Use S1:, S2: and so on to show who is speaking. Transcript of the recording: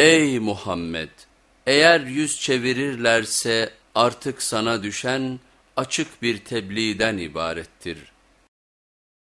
S1: Ey Muhammed! Eğer yüz çevirirlerse artık sana düşen açık bir tebliğden ibarettir.''